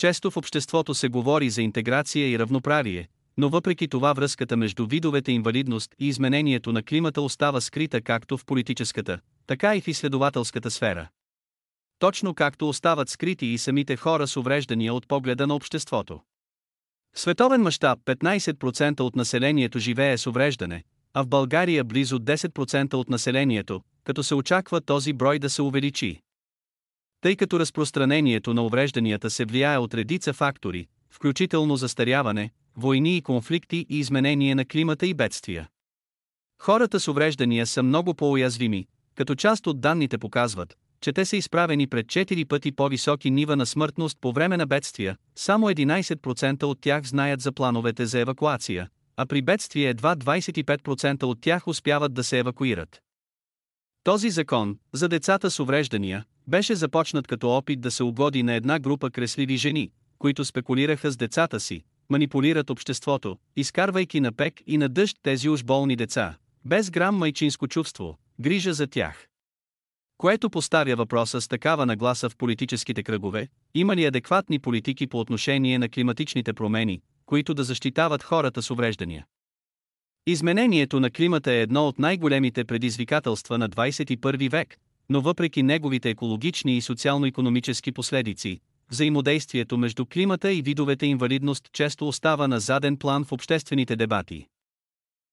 Често в обществото се говори за интеграция и равноправие, но въпреки това връзката между видовете инвалидност и изменението на климата остава скрита както в политическата, така и в изследователската сфера. Точно както остават скрити и самите хора с увреждания от погледа на обществото. В световен мащаб 15% от населението живее с увреждане, а в България близо 10% от населението, като се очаква този брой да се увеличи. Тъй като разпространението на уврежданията се влияе от редица фактори, включително застаряване, войни и конфликти и изменение на климата и бедствия. Хората с увреждания са много по-уязвими, като част от данните показват, че те са изправени пред 4 пъти по-високи нива на смъртност по време на бедствия, само 11% от тях знаят за плановете за евакуация, а при бедствие едва 25% от тях успяват да се евакуират. Този закон, за децата с увреждания, беше започнат като опит да се угоди на една група кресливи жени, които спекулираха с децата си, манипулират обществото, изкарвайки на пек и на дъжд тези уж болни деца, без грам майчинско чувство, грижа за тях. Което поставя въпроса с такава нагласа в политическите кръгове, има ли адекватни политики по отношение на климатичните промени, които да защитават хората с увреждания. Изменението на климата е едно от най-големите предизвикателства на 21 век, но въпреки неговите екологични и социално-економически последици, взаимодействието между климата и видовете инвалидност често остава на заден план в обществените дебати.